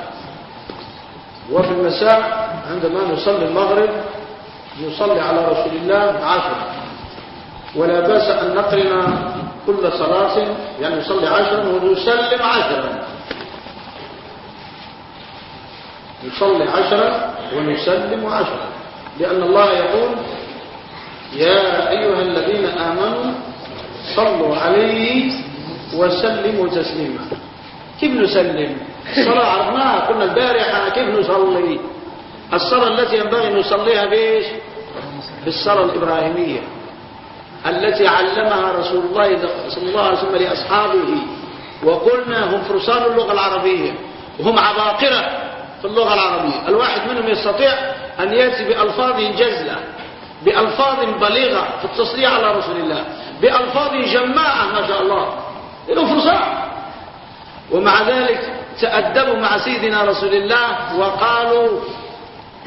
S2: وفي المساء عندما نصلي المغرب نصلي على رسول الله عشرة ولا بأس أن نقرن كل صلاة يعني نصلي عشرا ونسلم عشرا. نصلي عشرا ونسلم عشرا. لأن الله يقول يا أيها الذين آمنوا صلوا عليه وسلموا تسليما. كيف نسلم؟ الصلاة عرفناها قلنا البارحة كيف نصلي؟ الصلاة التي ينبغي نصليها بإيش؟ بالصلاة الإبراهيمية التي علمها رسول الله صلى الله عليه وسلم لأصحابه وقلنا هم فرسان اللغة العربية وهم عباقرة في اللغة العربية. الواحد منهم يستطيع أن يأتي بألفاظ جزلة بألفاظ بليغة في التصريح على رسول الله بألفاظ جماعة ما شاء الله. إنه فرسان. ومع ذلك تأدبوا مع سيدنا رسول الله وقالوا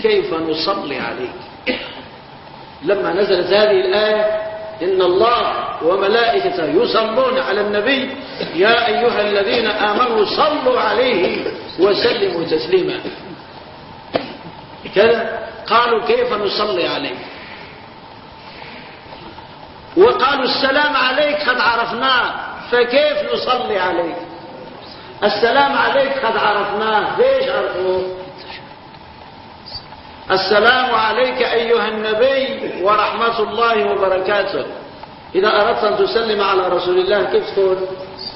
S2: كيف نصلي عليك؟ لما نزلت هذه الآية إن الله وملائكته يصلون على النبي يا أيها الذين آمنوا صلوا عليه وسلموا تسليما. كذا قالوا كيف نصلي عليه وقالوا السلام عليك قد عرفناه فكيف نصلي عليك؟ السلام عليك قد عرفناه ليش عرفوه؟ السلام عليك أيها النبي ورحمة الله وبركاته. إذا أردت أن تسلم على رسول الله كيف تقول؟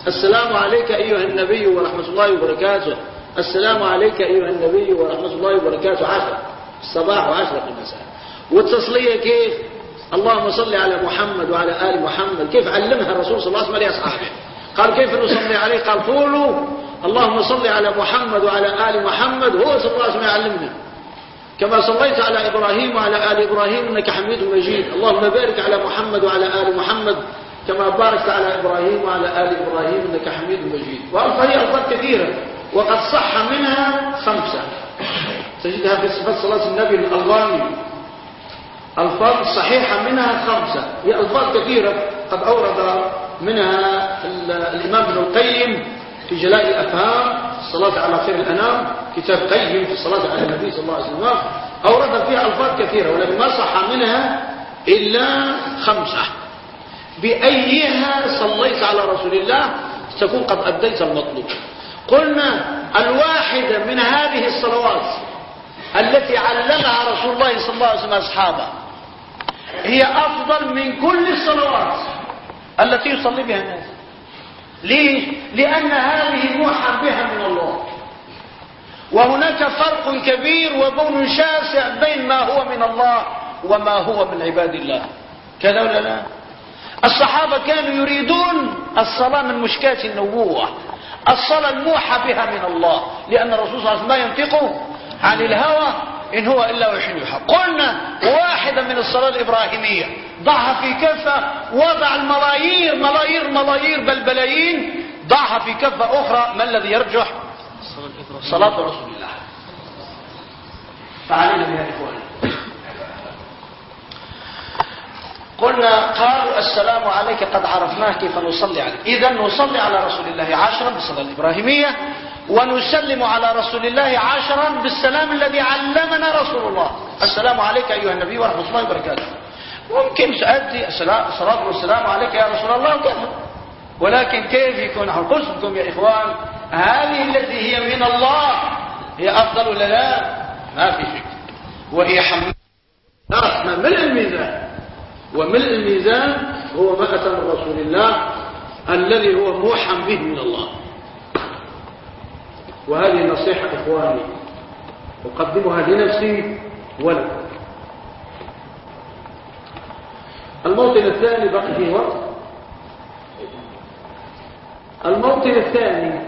S2: السلام عليك أيها النبي ورحمة الله وبركاته. السلام عليك أيها النبي ورحمة الله وبركاته. عشرة الصباح وعشرة في المساء. والتصلية كيف؟ اللهم صل على محمد وعلى آل محمد. كيف علمها الرسول صلى الله عليه وسلم قال كيف نصلي عليه؟ قال قولوا اللهم صل على محمد وعلى آل محمد. هو صلى الله عليه وسلم يعلمنا. كما صليت على إبراهيم وعلى آل إبراهيم إنك حميد مجيد. اللهم بارك على محمد وعلى آل محمد كما باركت على إبراهيم وعلى آل إبراهيم إنك حميد مجيد. وألفاظ ألفاظ كثيرة وقد صح منها خمسة. تجدها في صفات صلاة النبي الألباني ألفاظ صحيحة منها خمسة. هي ألفاظ كثيرة قد أورد منها الإمام ابن القيم في جلاء الأفهام الصلاة على خير الأنام كتاب قيم في الصلاة على النبي صلى الله عليه وسلم أورد فيها ألفاظ كثيرة ولكن ما صح منها إلا خمسة. بأيها صليت على رسول الله تكون قد أديت المطلوب. قلنا الواحدة من هذه الصلوات التي علمها رسول الله صلى الله عليه وسلم أصحابه هي أفضل من كل الصلوات التي يصلي بها الناس. ليش؟ لأن هذه موحى بها من الله. وهناك فرق كبير وبون شاسع بين ما هو من الله وما هو من عباد الله. كذا ولا لا؟ الصحابة كانوا يريدون الصلاة من مشكاة النبوة. الصلاة الموحى بها من الله. لأن الرسول صلى الله عليه وسلم لا ينطق عن الهوى إن هو إلا وحي يوحى قلنا واحدة من الصلاة الإبراهيمية. ضعها في كفة وضع الملايير ملايير ملايير بل بلايين ضعها في كفة أخرى. ما الذي يرجح؟ صلاة رسول الله. فعلينا بها إخواني قلنا قالوا السلام عليك قد عرفناه كيف نصلي عليه إذا نصلي على رسول الله عشرا بالصلاة الإبراهيمية. ونسلم على رسول الله عشرا بالسلام الذي علمنا رسول الله. السلام عليك أيها النبي ورحمة الله وبركاته. ممكن سأدي الصلاة والسلام عليك يا رسول الله. وكذا ولكن كيف يكون قصدكم يا إخوان؟ هذه التي هي من الله. هي أفضل ولا لا؟ ما في شك. وهي حمد ملء الميزان. وملء الميزان هو ما أتى من رسول الله الذي هو موحى به من الله. وهذه نصيحة إخواني أقدمها لنفسي ولكم الموطن الثاني بقي فيه وقت. الموطن الثاني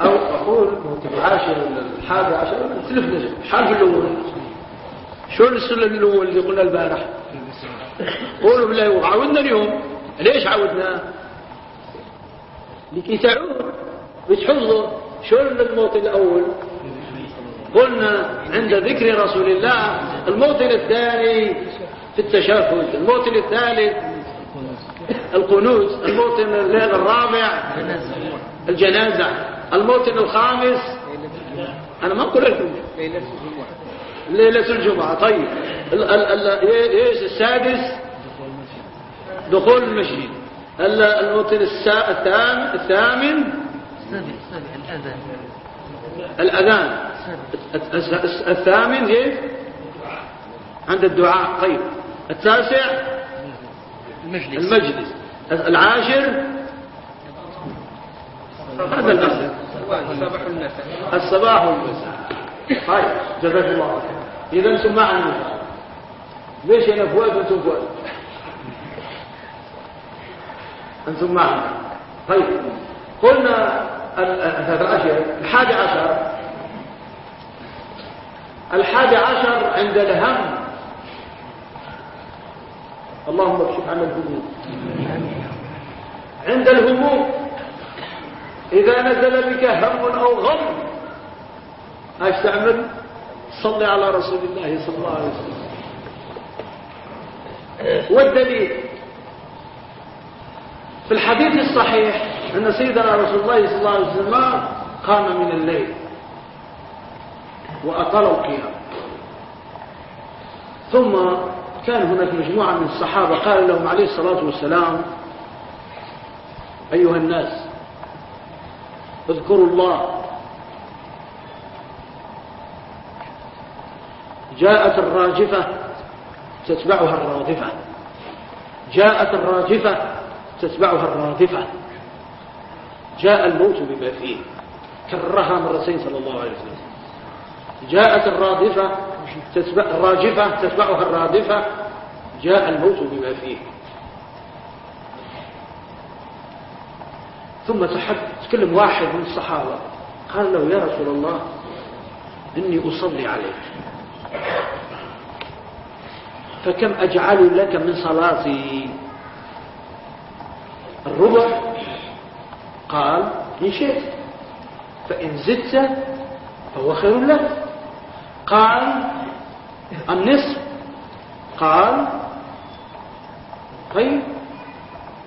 S2: أو أقول العاشر الحادي عشر نختلف نجم الحرف الأول شو السلم الأول اللي قلنا البارح؟ قولوا بالله وعودنا اليوم. ليش عودناه لكي تعود. بتحفظوا شو الموطن الأول. قلنا عند ذكر رسول الله الموطن الثاني في التشهد الموطن الثالث القنوت الموطن الليل الرابع الجنازة الموطن الخامس. أنا ما أقول لكم. ليلة الجمعة. طيب. إيش السادس؟ دخول المسجد الموطن الثامن الأذان. الثامن كيف عند الدعاء. طيب. التاسع؟ المجلس. المجلس. العاشر؟ هذا الأصل. الصباح والمساء. طيب. جزاك الله خير إذا أنتم معنا ليش أنا فؤاد وأنتم فؤاد؟ أنتم معنا. طيب. قلنا الحادي عشر. الحادي عشر عند الهم. اللهم اكشف عنا الهموم. عند الهموم. إذا نزل بك هم أو غم. إيش تعمل صلي على رسول الله صلى الله عليه وسلم. والدليل. في الحديث الصحيح أن سيدنا رسول الله صلى الله عليه وسلم قام من الليل وأطال القيام. ثم كان هناك مجموعة من الصحابة قال لهم عليه الصلاة والسلام أيها الناس اذكروا الله. جاءت الراجفة تتبعها الرادفة. جاءت الراجفة تتبعها الرادفة جاء الموت بما فيه. كررها مرتين صلى الله عليه وسلم. جاءت الرادفة تتبع الراجفة تتبعها الرادفة جاء الموت بما فيه. ثم تكلم واحد من الصحابة. قال له يا رسول الله إني أصلي عليك. فكم أجعل لك من صلاتي؟ الربع. قال إن شئت فإن زدت فهو خير لك. قال النصف. قال طيب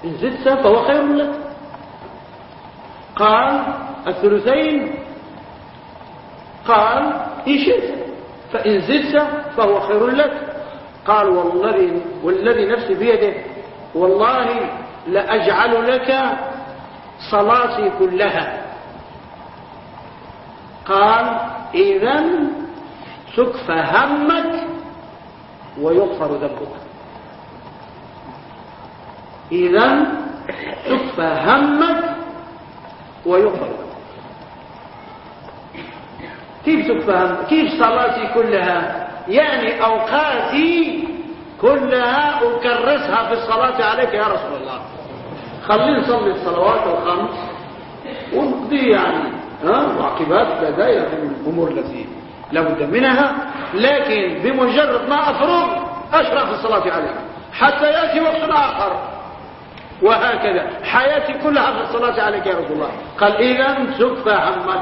S2: إن زدت فهو خير لك. قال الثلثين. قال إن شئت فإن زدت فهو خير لك. قال والذي, والذي نفسي بيده. والله لأجعل لك صلاتي كلها. قال إذا تكفى همك ويغفر ذنبك. إذا تكفى همك ويغفر كيف تكفى همك كيف صلاتي كلها؟ يعني أوقاتي كلها أكرسها في الصلاة عليك يا رسول الله. خلينا نصلي الصلوات الخمس ونقضي يعني ها معقبات بداية من الأمور التي لابد منها لكن بمجرد ما أفرغ أشرع في الصلاة عليك حتى يأتي وقت آخر. وهكذا. حياتي كلها في الصلاة عليك يا رسول الله. قال إذا تكفى همك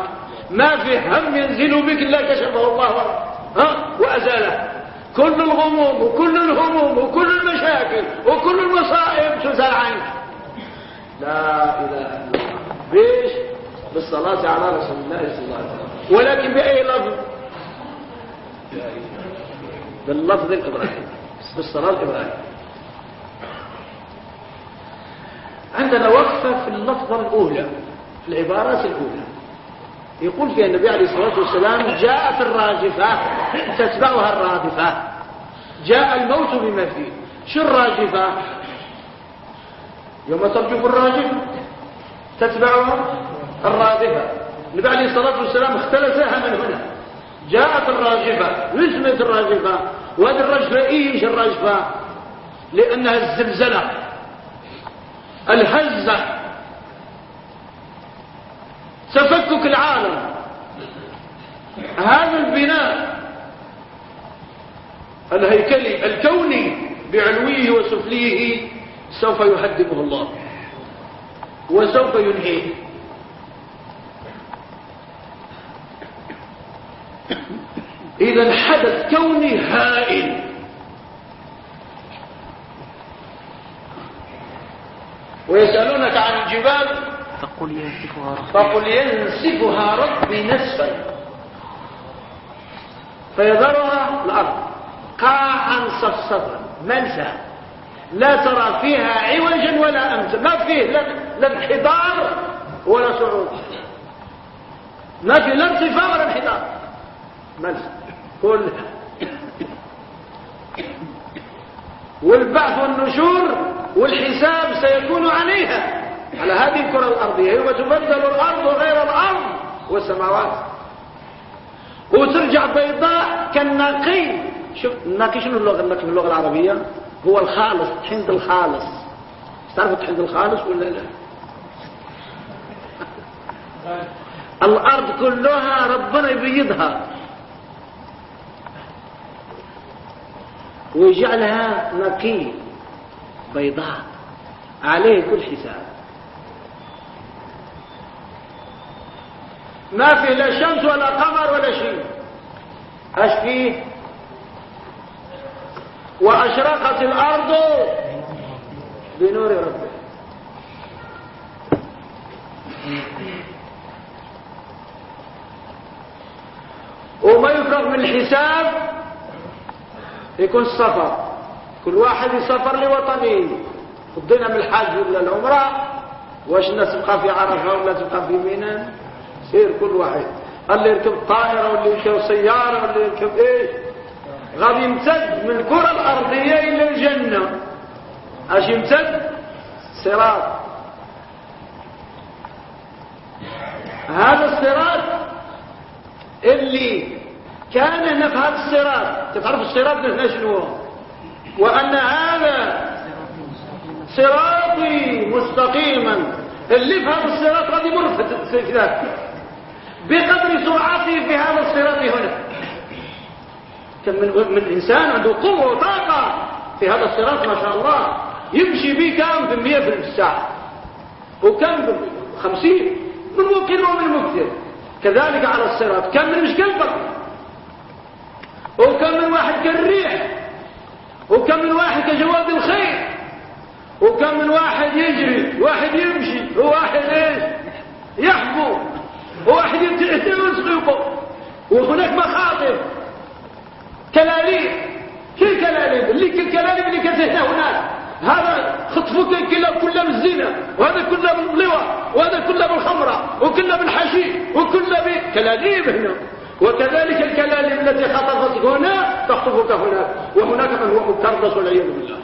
S2: ما في هم ينزل بك إلا كشفه الله ها؟ وأزاله. كل الغموم وكل الهموم وكل المشاكل وكل المصائب تزال عنك. لا إله إلا الله. بيش بالصلاة على رسول الله صلى الله عليه وسلم. ولكن بأي لفظ؟ باللفظ الإبراهيم بالصلاة الإبراهيم عندنا وقفة في اللفظة الأولى في العبارات الأولى. يقول فيها النبي عليه الصلاة والسلام جاءت الراجفة تتبعها الرادفة. جاء الموت بما فيه. شو الراجفة؟ يوم ترجف الراجفة تتبعها الرادفة النبي عليه الصلاة والسلام اختلسها من هنا. جاءت الراجفة واسمت الراجفة وهذه الرجفة إيش الرجفة لأنها الزلزلة الهزة. تفكك العالم. هذا البناء الهيكلي الكوني بعلويه وسفليه سوف يهدمه الله. وسوف ينهيه. إذا حدث كوني هائل. ويسألونك عن الجبال.
S3: فقل ينسفها ربي.
S2: فقل ينسفها ربي نسفا. فيذرها الأرض. قاعا صفصفا. منسى لا ترى فيها عوجا ولا أمتا ما فيه لا انحدار ولا صعود. ما فيه لا ارتفاع ولا انحدار. منسى كلها والبعث والنشور والحساب سيكون عليها. على هذه الكرة الأرضية. يوم تبدل الأرض غير الأرض والسماوات. وترجع بيضاء كالنقي شوف النقي شنو اللغة النقي اللغة العربية؟ هو الخالص الطحين الخالص. تعرفوا الطحين الخالص ولا لا؟ الأرض كلها ربنا يبيضها. ويجعلها نقي بيضاء. عليه كل حساب. ما فيه لا شمس ولا قمر ولا شيء. إيش فيه؟ وأشرقت الأرض بنور ربها وما يفرغ من الحساب يكون السفر كل واحد يسافر لوطنه. قضينا من الحج ولا العمرة؟ واش الناس تبقى في عرفة ولا تبقى في منى سير كل واحد. اللي يركب طائرة واللي يركب سيارة واللي يركب إيش؟ غادي يمتد من الكرة الأرضية إلى الجنة. أش يمتد؟ صراط. هذا الصراط اللي كان هنا في هذا الصراط. تعرف الصراط هنا شنو وأن هذا صراطي مستقيما. اللي في هذا الصراط غادي يمر في ذاك. بقدر سرعته في هذا الصراط هنا. كم من, من إنسان عنده قوة وطاقة في هذا الصراط ما شاء الله. يمشي به كم بالمئة في الساعة وكم خمسين. من ممكن ومن مكثر كذلك على الصراط. كم من مش كالبر وكم من واحد كالريح. وكم من واحد كجواد الخير. وكم من واحد يجري. واحد يمشي. وواحد إيش؟ يحبو وواحد يسقط وهناك مخاطر. كلاليب كل كلاليب اللي كالكلاليب اللي كانت هنا هناك. هذا خطفك كله كله بالزنا وهذا كله باللواء وهذا كله بالخمرة وكله بالحشيش وكله بكلاليب هنا وكذلك الكلاليب التي خطفتك هنا تخطفك هناك. وهناك من هو مكرس والعياذ بالله.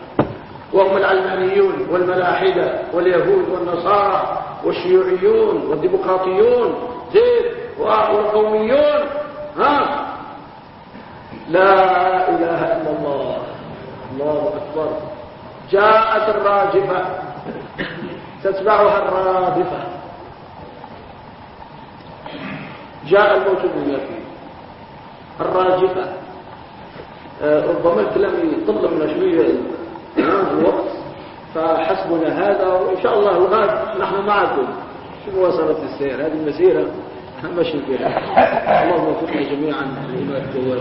S2: وهم العلمانيون والملاحدة واليهود والنصارى والشيوعيون والديمقراطيون زيد والقوميون. ها؟ لا إله إلا الله. الله أكبر. جاءت الراجفة. تتبعها الرادفة. جاء الموت باليقين الراجفة. آه ربما الكلام يطل من شوية. الوقت فحسبنا هذا وإن شاء الله الغد نحن معكم في مواصلة السير؟ هذه المسيرة. مشي بها اللهم وفقنا جميعا لما تجوز